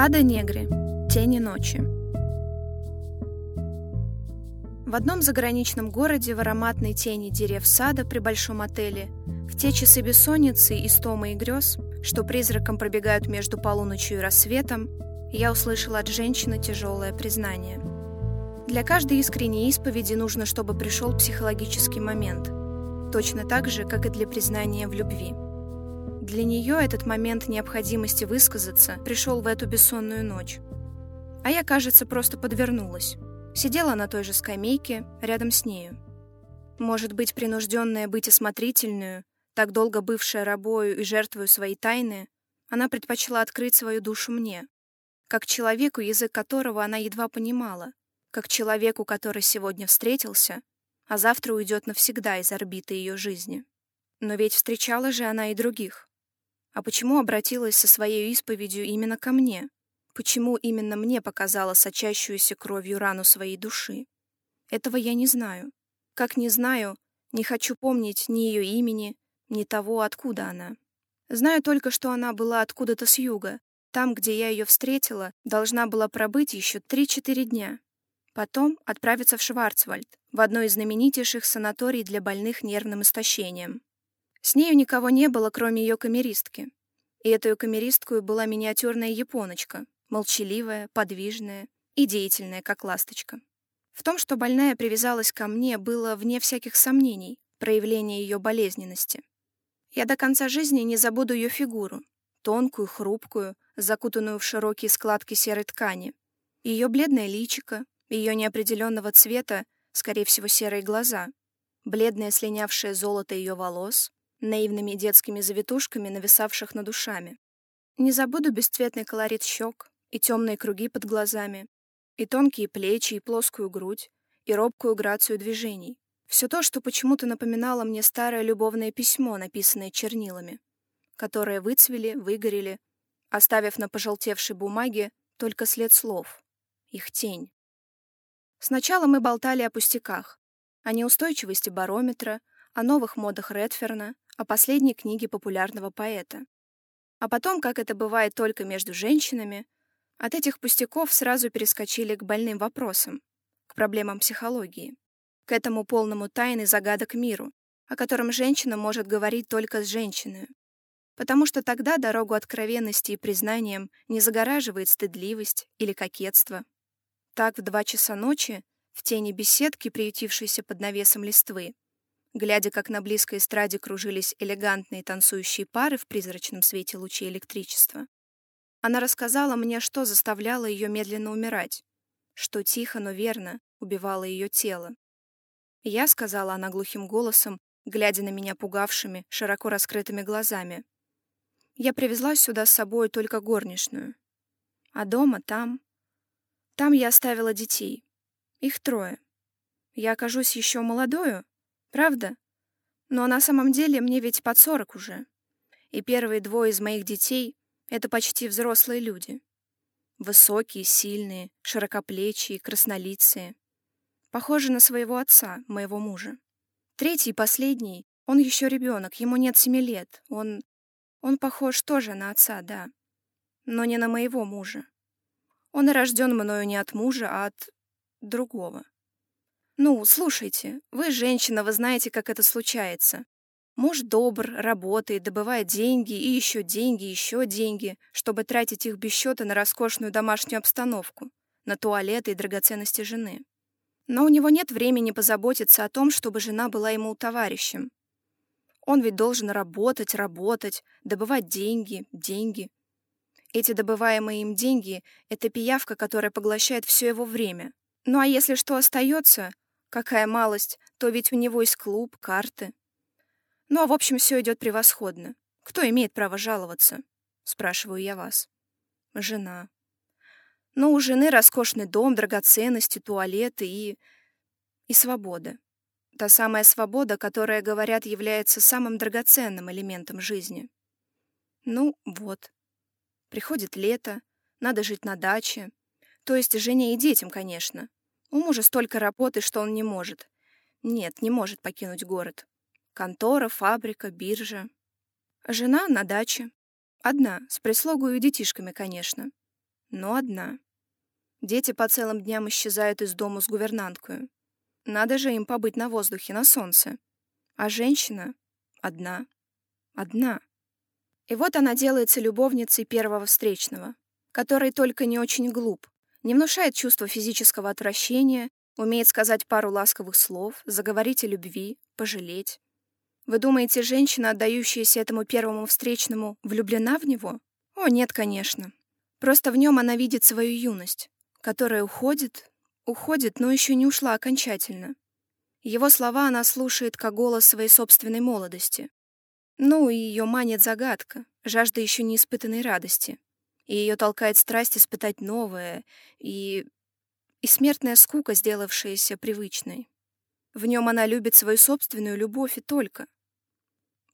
Ада Негри. Тени ночи. В одном заграничном городе в ароматной тени дерев сада при большом отеле, в те часы бессонницы, истомы и грез, что призраком пробегают между полуночью и рассветом, я услышала от женщины тяжелое признание. Для каждой искренней исповеди нужно, чтобы пришел психологический момент, точно так же, как и для признания в любви. Для нее этот момент необходимости высказаться пришел в эту бессонную ночь. А я, кажется, просто подвернулась. Сидела на той же скамейке, рядом с нею. Может быть, принужденная быть осмотрительную, так долго бывшая рабою и жертвою своей тайны, она предпочла открыть свою душу мне, как человеку, язык которого она едва понимала, как человеку, который сегодня встретился, а завтра уйдет навсегда из орбиты ее жизни. Но ведь встречала же она и других. А почему обратилась со своей исповедью именно ко мне? Почему именно мне показала сочащуюся кровью рану своей души? Этого я не знаю. Как не знаю, не хочу помнить ни ее имени, ни того, откуда она. Знаю только, что она была откуда-то с юга. Там, где я ее встретила, должна была пробыть еще 3-4 дня. Потом отправиться в Шварцвальд, в одно из знаменитейших санаторий для больных нервным истощением. С нею никого не было, кроме ее камеристки. И этой камеристкой была миниатюрная японочка, молчаливая, подвижная и деятельная, как ласточка. В том, что больная привязалась ко мне, было, вне всяких сомнений, проявление ее болезненности. Я до конца жизни не забуду ее фигуру, тонкую, хрупкую, закутанную в широкие складки серой ткани, ее бледное личико, ее неопределенного цвета, скорее всего, серые глаза, бледное слинявшее золото ее волос, наивными детскими завитушками, нависавших над ушами. Не забуду бесцветный колорит щек и темные круги под глазами, и тонкие плечи, и плоскую грудь, и робкую грацию движений. Все то, что почему-то напоминало мне старое любовное письмо, написанное чернилами, которое выцвели, выгорели, оставив на пожелтевшей бумаге только след слов, их тень. Сначала мы болтали о пустяках, о неустойчивости барометра, о новых модах Редферна, о последней книге популярного поэта. А потом, как это бывает только между женщинами, от этих пустяков сразу перескочили к больным вопросам, к проблемам психологии, к этому полному тайны загадок миру, о котором женщина может говорить только с женщиной. Потому что тогда дорогу откровенности и признаниям не загораживает стыдливость или кокетство. Так в два часа ночи, в тени беседки, приютившейся под навесом листвы, глядя, как на близкой эстраде кружились элегантные танцующие пары в призрачном свете лучей электричества. Она рассказала мне, что заставляло ее медленно умирать, что тихо, но верно убивало ее тело. «Я», — сказала она глухим голосом, глядя на меня пугавшими, широко раскрытыми глазами, «я привезла сюда с собой только горничную. А дома, там... Там я оставила детей. Их трое. Я окажусь еще молодою, Правда? Но на самом деле мне ведь под сорок уже. И первые двое из моих детей — это почти взрослые люди. Высокие, сильные, широкоплечие, краснолицые. Похожи на своего отца, моего мужа. Третий, последний, он еще ребенок, ему нет семи лет. Он... он похож тоже на отца, да. Но не на моего мужа. Он рожден мною не от мужа, а от другого. Ну, слушайте, вы женщина, вы знаете, как это случается. Муж добр, работает, добывает деньги и еще деньги, еще деньги, чтобы тратить их без счета на роскошную домашнюю обстановку, на туалеты и драгоценности жены. Но у него нет времени позаботиться о том, чтобы жена была ему товарищем. Он ведь должен работать, работать, добывать деньги, деньги. Эти добываемые им деньги — это пиявка, которая поглощает все его время. Ну а если что остается, Какая малость, то ведь у него есть клуб, карты. Ну, а в общем, все идет превосходно. Кто имеет право жаловаться? Спрашиваю я вас. Жена. Ну, у жены роскошный дом, драгоценности, туалеты и... и свобода. Та самая свобода, которая, говорят, является самым драгоценным элементом жизни. Ну, вот. Приходит лето, надо жить на даче. То есть жене и детям, конечно. У мужа столько работы, что он не может. Нет, не может покинуть город. Контора, фабрика, биржа. Жена на даче. Одна, с прислугой и детишками, конечно. но одна. Дети по целым дням исчезают из дома с гувернанткой. Надо же им побыть на воздухе, на солнце. А женщина одна. Одна. И вот она делается любовницей первого встречного, который только не очень глуп, не внушает чувства физического отвращения, умеет сказать пару ласковых слов, заговорить о любви, пожалеть. Вы думаете, женщина, отдающаяся этому первому встречному, влюблена в него? О, нет, конечно. Просто в нем она видит свою юность, которая уходит, уходит, но еще не ушла окончательно. Его слова она слушает как голос своей собственной молодости. Ну и ее манит загадка, жажда еще не испытанной радости. И ее толкает страсть испытать новое, и... и смертная скука, сделавшаяся привычной. В нем она любит свою собственную любовь и только.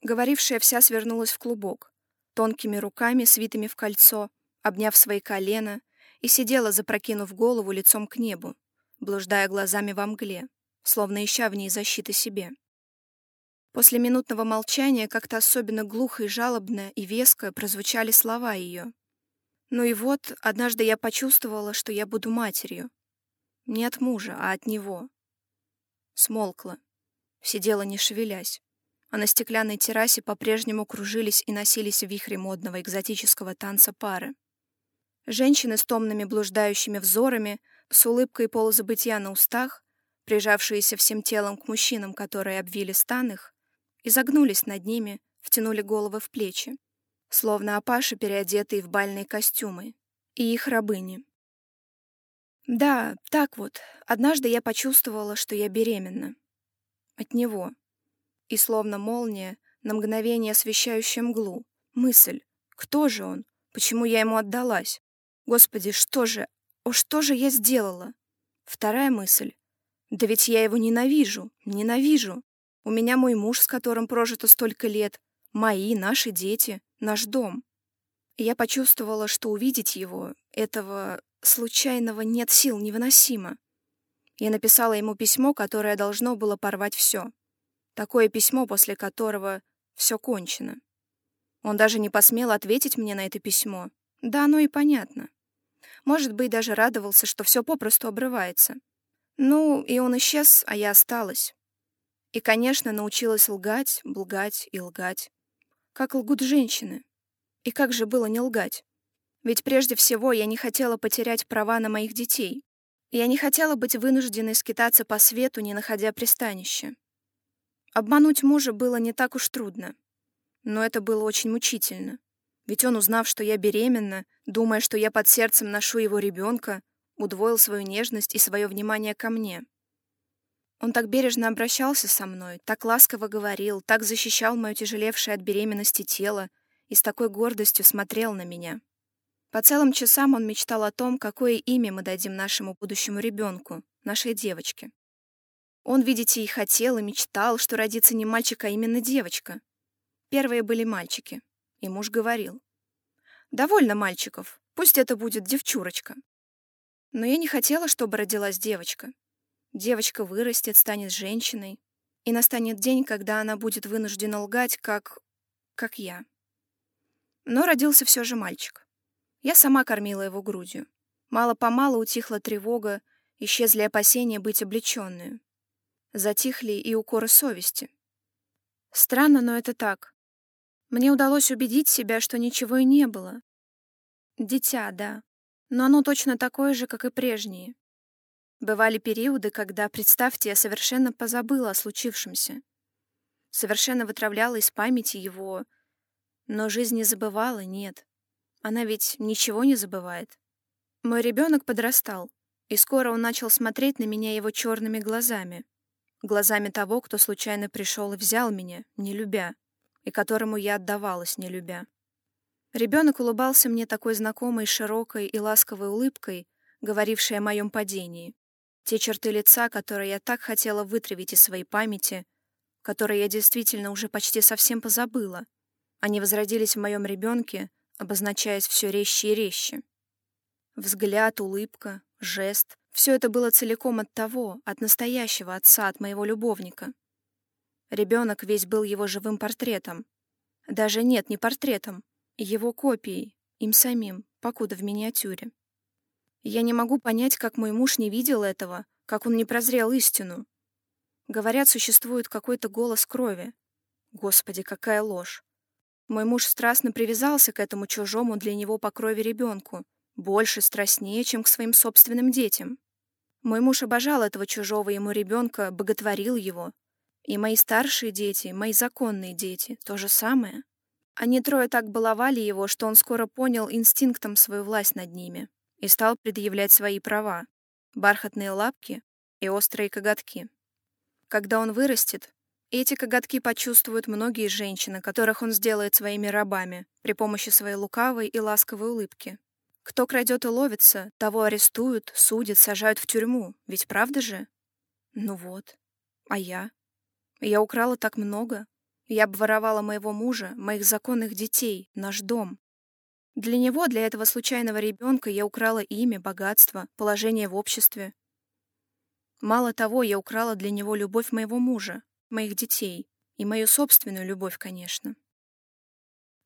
Говорившая вся свернулась в клубок, тонкими руками, свитыми в кольцо, обняв свои колена, и сидела, запрокинув голову лицом к небу, блуждая глазами во мгле, словно ища в ней защиты себе. После минутного молчания как-то особенно глухо и жалобно и веско прозвучали слова ее. Ну и вот, однажды я почувствовала, что я буду матерью. Не от мужа, а от него. Смолкла. Сидела, не шевелясь. А на стеклянной террасе по-прежнему кружились и носились в вихре модного экзотического танца пары. Женщины с томными блуждающими взорами, с улыбкой полузабытия на устах, прижавшиеся всем телом к мужчинам, которые обвили стан их, изогнулись над ними, втянули головы в плечи, словно опаши, переодетые в бальные костюмы, и их рабыни. Да, так вот, однажды я почувствовала, что я беременна. От него. И словно молния, на мгновение освещающая мглу, мысль, кто же он, почему я ему отдалась? Господи, что же, о, что же я сделала? Вторая мысль, да ведь я его ненавижу, ненавижу. У меня мой муж, с которым прожито столько лет, мои, наши дети, наш дом. Я почувствовала, что увидеть его, этого случайного нет сил, невыносимо. Я написала ему письмо, которое должно было порвать все. Такое письмо, после которого все кончено. Он даже не посмел ответить мне на это письмо. Да, оно и понятно. Может быть, даже радовался, что все попросту обрывается. Ну, и он исчез, а я осталась. И, конечно, научилась лгать, лгать и лгать. Как лгут женщины. И как же было не лгать? Ведь прежде всего я не хотела потерять права на моих детей. Я не хотела быть вынужденной скитаться по свету, не находя пристанища. Обмануть мужа было не так уж трудно. Но это было очень мучительно. Ведь он, узнав, что я беременна, думая, что я под сердцем ношу его ребенка, удвоил свою нежность и свое внимание ко мне. Он так бережно обращался со мной, так ласково говорил, так защищал мое тяжелевшее от беременности тело и с такой гордостью смотрел на меня. По целым часам он мечтал о том, какое имя мы дадим нашему будущему ребенку, нашей девочке. Он, видите, и хотел, и мечтал, что родится не мальчик, а именно девочка. Первые были мальчики, и муж говорил. «Довольно мальчиков, пусть это будет девчурочка». Но я не хотела, чтобы родилась девочка. Девочка вырастет, станет женщиной, и настанет день, когда она будет вынуждена лгать, как... как я. Но родился все же мальчик. Я сама кормила его грудью. Мало-помалу утихла тревога, исчезли опасения быть облеченную. Затихли и укоры совести. Странно, но это так. Мне удалось убедить себя, что ничего и не было. Дитя, да, но оно точно такое же, как и прежние. Бывали периоды, когда, представьте, я совершенно позабыла о случившемся. Совершенно вытравляла из памяти его. Но жизнь не забывала, нет. Она ведь ничего не забывает. Мой ребенок подрастал, и скоро он начал смотреть на меня его черными глазами. Глазами того, кто случайно пришел и взял меня, не любя, и которому я отдавалась, не любя. Ребенок улыбался мне такой знакомой, широкой и ласковой улыбкой, говорившей о моем падении. Те черты лица, которые я так хотела вытравить из своей памяти, которые я действительно уже почти совсем позабыла, они возродились в моем ребенке, обозначаясь все резче и резче. Взгляд, улыбка, жест — все это было целиком от того, от настоящего отца, от моего любовника. Ребенок весь был его живым портретом. Даже нет, не портретом, его копией, им самим, покуда в миниатюре. Я не могу понять, как мой муж не видел этого, как он не прозрел истину. Говорят, существует какой-то голос крови. Господи, какая ложь. Мой муж страстно привязался к этому чужому для него по крови ребенку, больше страстнее, чем к своим собственным детям. Мой муж обожал этого чужого ему ребенка, боготворил его. И мои старшие дети, мои законные дети, то же самое. Они трое так баловали его, что он скоро понял инстинктом свою власть над ними и стал предъявлять свои права — бархатные лапки и острые коготки. Когда он вырастет, эти коготки почувствуют многие женщины, которых он сделает своими рабами при помощи своей лукавой и ласковой улыбки. Кто крадет и ловится, того арестуют, судят, сажают в тюрьму. Ведь правда же? Ну вот. А я? Я украла так много. Я обворовала моего мужа, моих законных детей, наш дом. Для него, для этого случайного ребенка, я украла имя, богатство, положение в обществе. Мало того, я украла для него любовь моего мужа, моих детей и мою собственную любовь, конечно.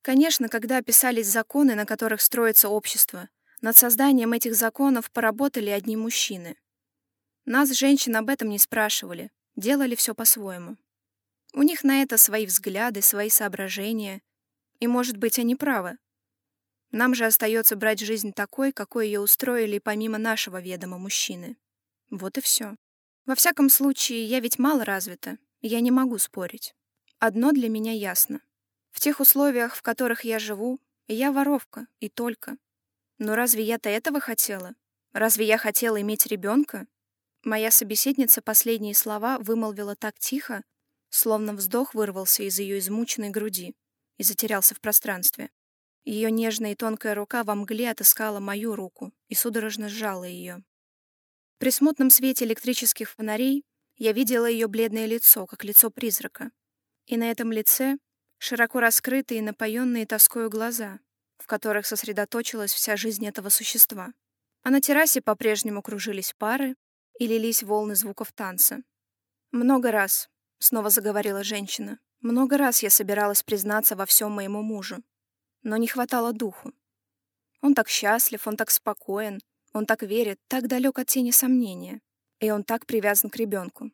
Конечно, когда писались законы, на которых строится общество, над созданием этих законов поработали одни мужчины. Нас, женщин, об этом не спрашивали, делали все по-своему. У них на это свои взгляды, свои соображения. И, может быть, они правы. Нам же остается брать жизнь такой, какой ее устроили помимо нашего ведома мужчины. Вот и все. Во всяком случае, я ведь мало развита, я не могу спорить. Одно для меня ясно. В тех условиях, в которых я живу, я воровка, и только. Но разве я-то этого хотела? Разве я хотела иметь ребенка? Моя собеседница последние слова вымолвила так тихо, Словно вздох вырвался из ее измученной груди и затерялся в пространстве. Ее нежная и тонкая рука во мгле отыскала мою руку и судорожно сжала ее. При смутном свете электрических фонарей я видела ее бледное лицо, как лицо призрака. И на этом лице широко раскрытые и напоенные тоскою глаза, в которых сосредоточилась вся жизнь этого существа. А на террасе по-прежнему кружились пары и лились волны звуков танца. Много раз, — снова заговорила женщина. «Много раз я собиралась признаться во всем моему мужу, но не хватало духу. Он так счастлив, он так спокоен, он так верит, так далек от тени сомнения, и он так привязан к ребенку.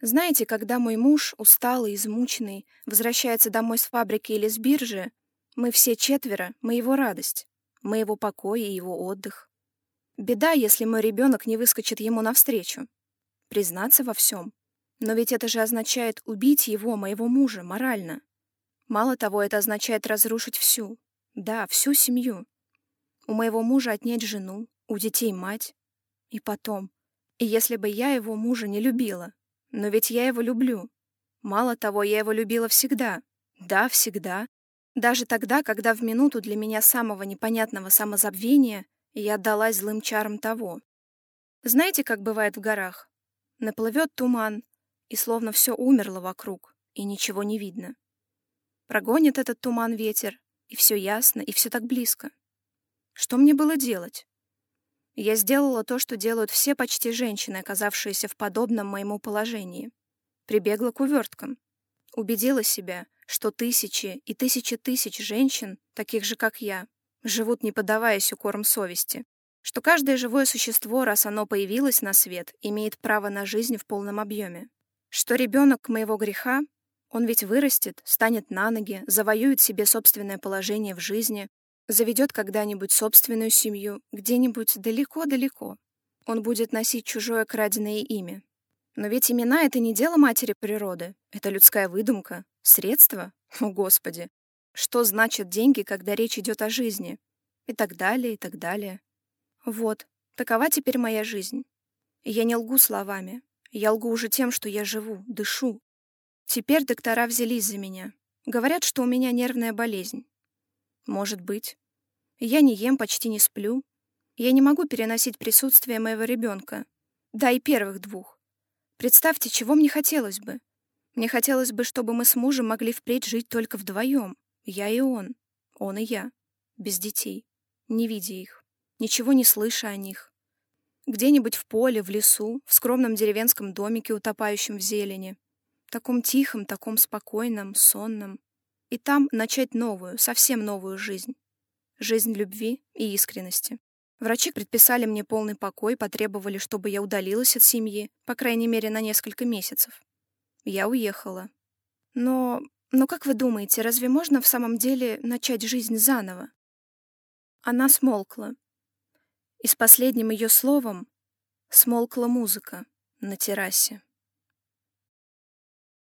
Знаете, когда мой муж, усталый, измученный, возвращается домой с фабрики или с биржи, мы все четверо, мы его радость, мы его покой и его отдых. Беда, если мой ребенок не выскочит ему навстречу. Признаться во всем, но ведь это же означает убить его, моего мужа, морально. Мало того, это означает разрушить всю, да, всю семью. У моего мужа отнять жену, у детей мать. И потом, и если бы я его мужа не любила, но ведь я его люблю. Мало того, я его любила всегда. Да, всегда. Даже тогда, когда в минуту для меня самого непонятного самозабвения я отдалась злым чарам того. Знаете, как бывает в горах? Наплывет туман, и словно все умерло вокруг, и ничего не видно. Прогонит этот туман ветер, и все ясно, и все так близко. Что мне было делать? Я сделала то, что делают все почти женщины, оказавшиеся в подобном моему положении. Прибегла к уверткам. Убедила себя, что тысячи и тысячи тысяч женщин, таких же, как я, живут, не поддаваясь укорам совести. Что каждое живое существо, раз оно появилось на свет, имеет право на жизнь в полном объеме что ребенок моего греха, он ведь вырастет, станет на ноги, завоюет себе собственное положение в жизни, заведет когда-нибудь собственную семью, где-нибудь далеко-далеко. Он будет носить чужое краденое имя. Но ведь имена — это не дело матери природы, это людская выдумка, средство. О, Господи! Что значит деньги, когда речь идет о жизни? И так далее, и так далее. Вот, такова теперь моя жизнь. Я не лгу словами, я лгу уже тем, что я живу, дышу. Теперь доктора взялись за меня. Говорят, что у меня нервная болезнь. Может быть. Я не ем, почти не сплю. Я не могу переносить присутствие моего ребенка. Да, и первых двух. Представьте, чего мне хотелось бы. Мне хотелось бы, чтобы мы с мужем могли впредь жить только вдвоем. Я и он. Он и я. Без детей. Не видя их. Ничего не слыша о них. Где-нибудь в поле, в лесу, в скромном деревенском домике, утопающем в зелени. Таком тихом, таком спокойном, сонном. И там начать новую, совсем новую жизнь. Жизнь любви и искренности. Врачи предписали мне полный покой, потребовали, чтобы я удалилась от семьи, по крайней мере, на несколько месяцев. Я уехала. Но, но как вы думаете, разве можно в самом деле начать жизнь заново? Она смолкла. И с последним ее словом смолкла музыка на террасе.